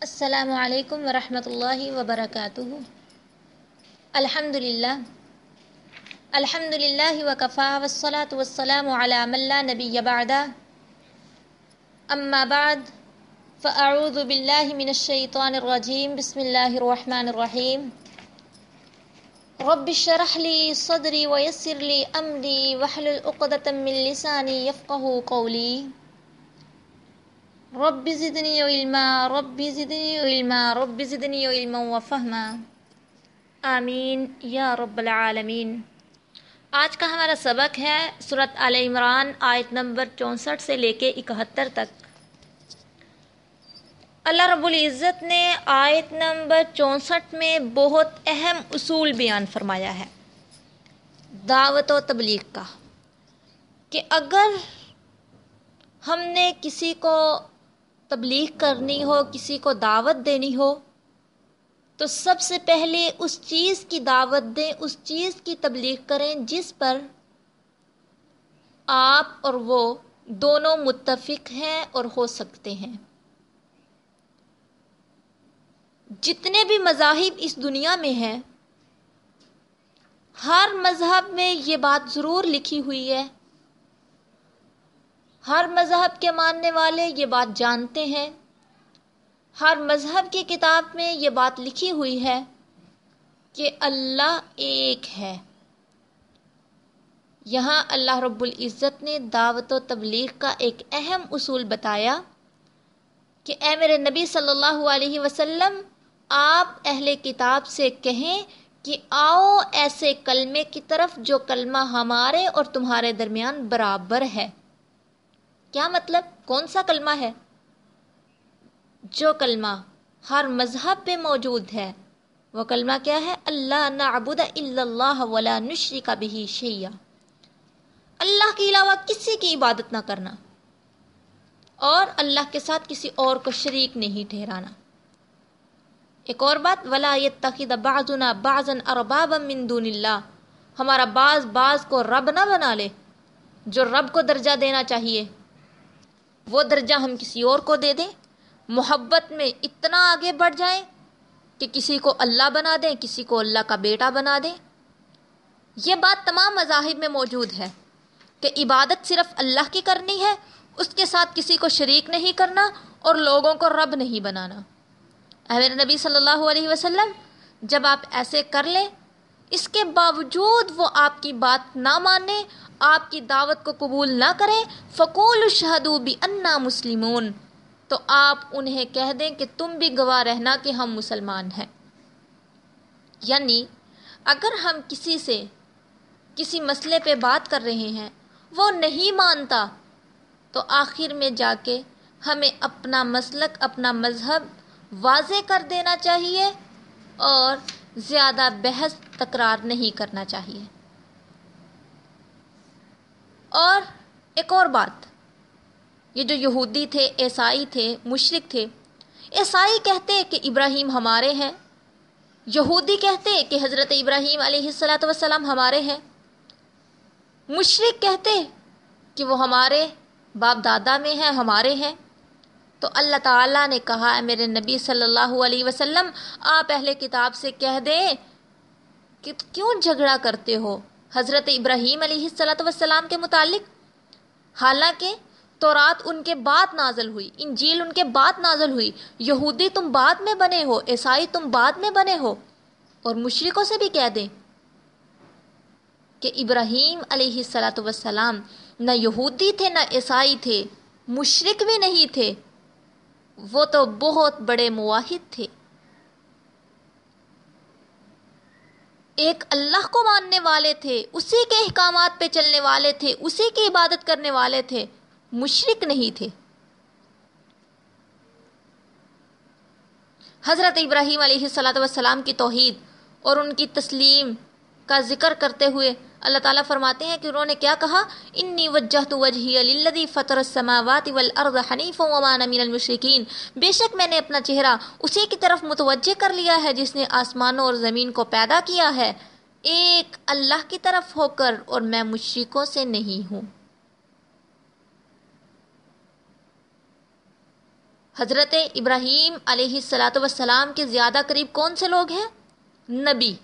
السلام عليكم ورحمة الله وبركاته. الحمد لله. الحمد لله وكفى والصلاة والسلام على من لا نبي بعد أما بعد فأعوذ بالله من الشيطان الرجيم. بسم الله الرحمن الرحيم. رب اشرح لي صدري ويسر لي أمري واحلل عقدة من لساني يفقه قولي. رب زدنی علما رب زدنی علما رب زدنی علما وفہما آمین، یا رب العالمین۔ آج کا ہمارا سبق ہے صورت آل عمران، آیت نمبر چونسٹھ سے لے کے اکہتر تک۔ اللہ رب العزت نے آیت نمبر چونسٹھ میں بہت اہم اصول بیان فرمایا ہے۔ دعوت و تبلیغ کا۔ کہ اگر ہم نے کسی کو تبلیغ کرنی ہو، کسی کو دعوت دینی ہو، تو سب سے پہلے اس چیز کی دعوت دیں، اس چیز کی تبلیغ کریں جس پر آپ اور وہ دونوں متفق ہیں اور ہو سکتے ہیں۔ جتنے بھی مذاہب اس دنیا میں ہیں، ہر مذہب میں یہ بات ضرور لکھی ہوئی ہے ہر مذہب کے ماننے والے یہ بات جانتے ہیں۔ ہر مذہب کی کتاب میں یہ بات لکھی ہوئی ہے کہ اللہ ایک ہے۔ یہاں اللہ رب العزت نے دعوت و تبلیغ کا ایک اہم اصول بتایا کہ اے میرے نبی صلی اللہ علیہ وسلم، آپ اہل کتاب سے کہیں کہ آؤ ایسے کلمے کی طرف جو کلمہ ہمارے اور تمہارے درمیان برابر ہے۔ کیا مطلب کون سا کلمہ ہے؟ جو کلمہ ہر مذہب پہ موجود ہے، وہ کلمہ کیا ہے؟ اللہ نعبد الا اللہ ولا نشرک به شیئا۔ اللہ کے علاوہ کسی کی عبادت نہ کرنا۔ اور اللہ کے ساتھ کسی اور کو شریک نہیں ٹھہرانا۔ ایک اور بات، ولا یتخذ بعضنا بعضا اربابا من دون اللہ۔ ہمارا بعض بعض کو رب نہ بنا لے، جو رب کو درجہ دینا چاہیے۔ وہ درجہ ہم کسی اور کو دے دیں؟ محبت میں اتنا آگے بڑھ جائیں کہ کسی کو اللہ بنا دیں، کسی کو اللہ کا بیٹا بنا دیں۔ یہ بات تمام مذاہب میں موجود ہے کہ عبادت صرف اللہ کی کرنی ہے، اس کے ساتھ کسی کو شریک نہیں کرنا اور لوگوں کو رب نہیں بنانا۔ احمد نبی صلی اللہ علیہ وسلم، جب آپ ایسے کر لیں، اس کے باوجود وہ آپ کی بات نہ مانے آپ کی دعوت کو قبول نہ کریں فقول شہدو بھی انا مسلمون۔ تو آپ انہیں کہہ دیں کہ تم بھی گواہ رہنا کہ ہم مسلمان ہیں۔ یعنی اگر ہم کسی سے کسی مسئلے پہ بات کر رہے ہیں، وہ نہیں مانتا، تو آخر میں جا کے ہمیں اپنا مسلک، اپنا مذہب واضح کر دینا چاہیے اور زیادہ بحث تکرار نہیں کرنا چاہیے۔ اور ایک اور بات، یہ جو یہودی تھے، عیسائی تھے، مشرق تھے، عیسائی کہتے کہ ابراہیم ہمارے ہیں، یہودی کہتے کہ حضرت ابراہیم علیہ السلاۃ وسلام ہمارے ہیں، مشرق کہتے کہ وہ ہمارے باپ دادا میں ہیں، ہمارے ہیں۔ تو اللہ تعالیٰ نے کہا ہے میرے نبی صلی اللہ علیہ وسلم، آپ اہل کتاب سے کہہ دیں کہ کیوں جھگڑا کرتے ہو؟ حضرت ابراہیم علیہ السلاۃ وسلام کے متعلق، حالانکہ تورات ان کے بعد نازل ہوئی، انجیل ان کے بعد نازل ہوئی، یہودی تم بعد میں بنے ہو، عیسائی تم بعد میں بنے ہو، اور مشرقوں سے بھی کہہ دیں کہ ابراہیم علیہ السلاۃ وسلام نہ یہودی تھے، نہ عیسائی تھے مشرق بھی نہیں تھے، وہ تو بہت بڑے مواحد تھے۔ ایک اللہ کو ماننے والے تھے، اسی کے احکامات پہ چلنے والے تھے، اسی کی عبادت کرنے والے تھے مشرق نہیں تھے۔ حضرت ابراہیم علیہ السلاۃ والسلام کی توحید اور ان کی تسلیم کا ذکر کرتے ہوئے اللہ تعالیٰ فرماتے ہیں کہ انہوں نے کیا کہا؟ انی وجہت وجہی للذی فطر السماوات والارض حنیفا وما من المشرکین۔ بے شک میں نے اپنا چہرہ اسی کی طرف متوجہ کر لیا ہے جس نے آسمانوں اور زمین کو پیدا کیا ہے۔ ایک اللہ کی طرف ہو کر اور میں مشرکوں سے نہیں ہوں۔ حضرت ابراہیم علیہ السلاۃ وسلام کے زیادہ قریب کون سے لوگ ہیں؟ نبی،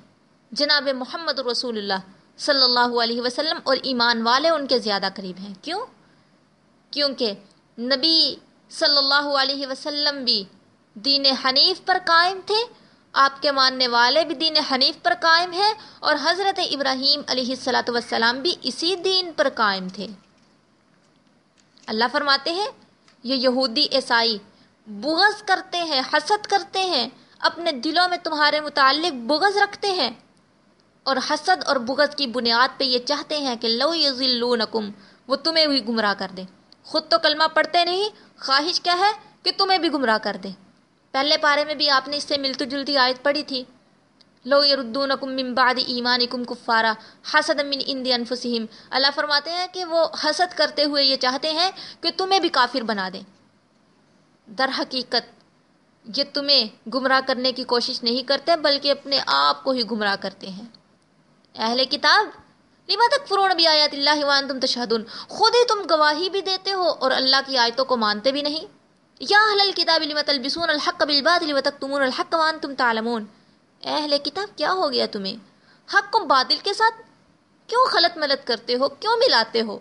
جناب محمد رسول اللہ۔ صلی اللہ علیہ وسلم اور ایمان والے ان کے زیادہ قریب ہیں۔ کیوں؟ کیونکہ نبی صلی اللہ علیہ وسلم بھی دین حنیف پر قائم تھے، آپ کے ماننے والے بھی دین حنیف پر قائم ہیں اور حضرت ابراہیم علیہ السلاۃ وسلام بھی اسی دین پر قائم تھے۔ اللہ فرماتے ہیں، یہ یہودی عیسائی بغض کرتے ہیں، حسد کرتے ہیں، اپنے دلوں میں تمہارے متعلق بغض رکھتے ہیں۔ اور حسد اور بغض کی بنیاد پہ یہ چاہتے ہیں کہ لو یزلونکم وہ تمہیں بھی گمراہ کر دیں۔ خود تو کلمہ پڑھتے نہیں، خواہش کیا ہے کہ تمہیں بھی گمراہ کر دیں۔ پہلے پارے میں بھی آپ نے اس سے ملتی جلتی آیت پڑھی تھی۔ لو یردونکم من بعد ایمانکم کفارا حسد من اند انفسہم۔ اللہ فرماتے ہیں کہ وہ حسد کرتے ہوئے یہ چاہتے ہیں کہ تمہیں بھی کافر بنا دیں۔ در حقیقت، یہ تمہیں گمراہ کرنے کی کوشش نہیں کرتے، بلکہ اپنے آپ کو ہی گمراہ کرتے ہیں۔ اہل کتاب لما تک فرون بھی آیات اللہ وان تم تشہدون؟ خود ہی تم گواہی بھی دیتے ہو اور اللہ کی آیتوں کو مانتے بھی نہیں۔ یا اہل الکتاب لما تلبسون الحق بالباطل وتکتمون الحق وان تم تعلمون اہل کتاب، کیا ہو گیا تمہیں؟ حق کو باطل کے ساتھ کیوں خلط ملت کرتے ہو؟ کیوں ملاتے ہو؟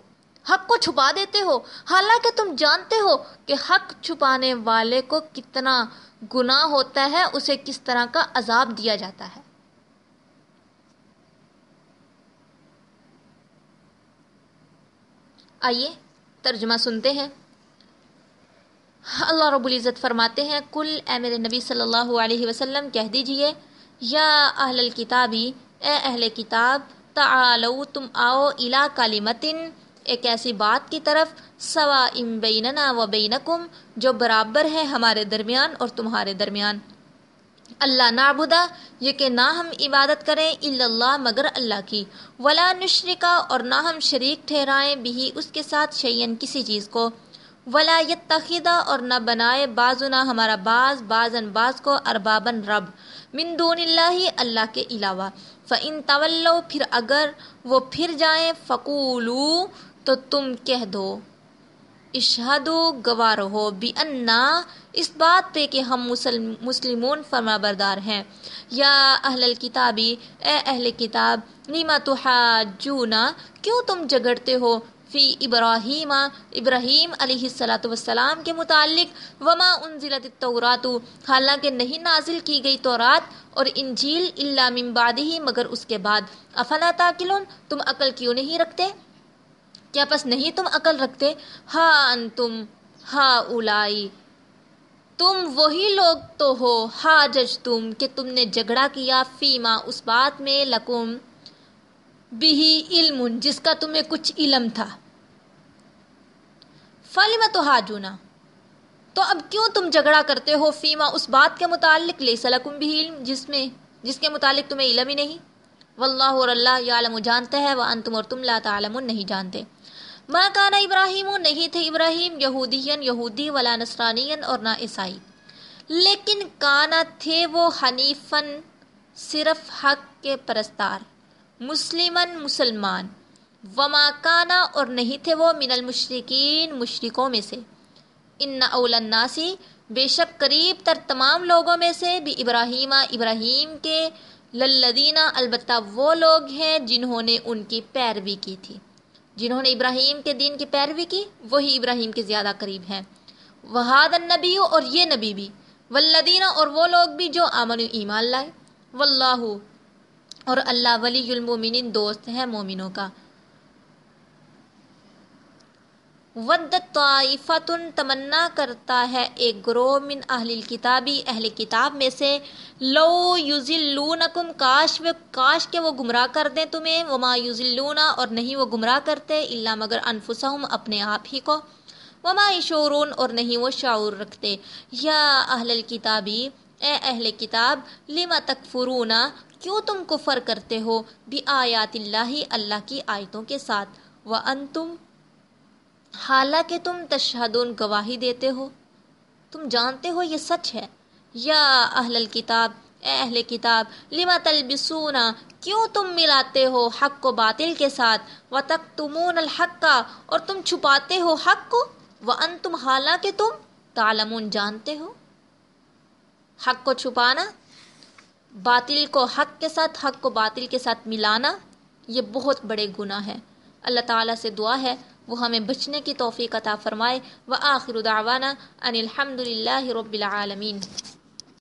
حق کو چھپا دیتے ہو؟ حالانکہ تم جانتے ہو کہ حق چھپانے والے کو کتنا گناہ ہوتا ہے، اسے کس طرح کا عذاب دیا جاتا ہے۔ آئیے، ترجمہ سنتے ہیں۔ اللہ رب العزت فرماتے ہیں کل اے میرے نبی صلی اللہ علیہ وسلم، کہہ دیجیے، یا اہل الکتابی اے اہل کتاب تعالو تم آؤ الا کالمتن ایک ایسی بات کی طرف سوا ام بیننا و بینکم، جو برابر ہے ہمارے درمیان اور تمہارے درمیان۔ اللہ نابدا یہ کہ نہ ہم عبادت کریں اللہ مگر اللہ کی۔ ولا نشرکا اور نہ ہم شریک ٹھہرائیں بھی اس کے ساتھ شعین کسی چیز کو۔ ولا یتخذہ اور نہ بنائے بازنا ہمارا باز، بازن باز کو اربابن رب۔ من دون اللہ اللہ کے علاوہ۔ فَإِن طلو پھر اگر وہ پھر جائیں فقولو تو تم کہہ دو۔ اشہدو گوار ہو بھی انا اس بات پہ کہ ہم مسلم مسلمون فرما بردار ہیں۔ یا اہل الکتابی اے اہل کتاب نیما تحاجونا کیوں تم جگڑتے ہو؟ فی ابراہیم ابراہیم علیہ السلاۃ والسلام کے متعلق، وما انزلت التورات حالانکہ نہیں نازل کی گئی تورات اور انجیل اللہ من بعدہ، مگر اس کے بعد۔ افلا تاکلون؟ تم عقل کیوں نہیں رکھتے؟ کیا پس نہیں تم عقل رکھتے؟ ہا انتم ہا اولائی۔ تم وہی لوگ تو ہو ہا جج تم، کہ تم نے جھگڑا کیا فیما اس بات میں لکم بھی علم، جس کا تمہیں کچھ علم تھا۔ فالما تو ہاجونا۔ تو اب کیوں تم جھگڑا کرتے ہو فیما اس بات کے متعلق؟ لے سلکم بھی علم، جس میں، جس کے متعلق تمہیں علم ہی نہیں۔ واللہ اور اللہ یعلم جانتے ہیں وانتم اور تم لا تعلمون نہیں جانتے۔ ما کانا ابراہیم نہیں تھے ابراہیم یہودین، یہودی ولا نصرانین اور نہ عیسائی۔ لیکن کانا تھے وہ حنیفن صرف حق کے پرستار مسلمن مسلمان۔ وما کانا اور نہیں تھے وہ من المشرقین مشرقوں میں سے۔ ان اول الناسی بے شک قریب تر تمام لوگوں میں سے بھی ابراہیم ابراہیم کے للدینہ البتہ وہ لوگ ہیں جنہوں نے ان کی پیروی کی تھی۔ جنہوں نے ابراہیم کے دین کی پیروی کی، وہی ابراہیم کے زیادہ قریب ہیں۔ وہاد النبی اور یہ نبی بھی۔ ولدینہ اور وہ لوگ بھی جو آمن ایمان لائے۔ واللہ، اور اللہ ولی المومنین دوست ہے مومنوں کا۔ ود طائفتن تمنا کرتا ہے ایک گروہ من اہل کتابی اہل کتاب میں سے۔ لو یوزلونکم کاش و کاش کے وہ گمراہ کر دیں تمہیں۔ وما یوزلونا اور نہیں وہ گمراہ کرتے اللہ مگر انفسہم، اپنے آپ ہی کو۔ وما شعورون اور نہیں وہ شعور رکھتے۔ یا اہل الکتابی، اے اہل کتاب لما تکفرونا کیوں تم کفر کرتے ہو؟ بھی آیات اللہ اللہ کی آیتوں کے ساتھ۔ وانتم حالانکہ تم تشہدون گواہی دیتے ہو۔ تم جانتے ہو یہ سچ ہے۔ یا اہل الکتاب، اے اہل کتاب لما تلبسونا کیوں تم ملاتے ہو حق کو باطل کے ساتھ؟ وتکتمون الحق؟ کا اور تم چھپاتے ہو حق کو؟ وان تم حالانکہ تم تعلمون، جانتے ہو۔ حق کو چھپانا، باطل کو حق کے ساتھ، حق کو باطل کے ساتھ ملانا، یہ بہت بڑے گناہ ہے اللہ تعالیٰ سے دعا ہے وہ ہمیں بچنے کی توفیق عطا فرمائے و آخر دعوانا ان الحمد للہ رب العالمین۔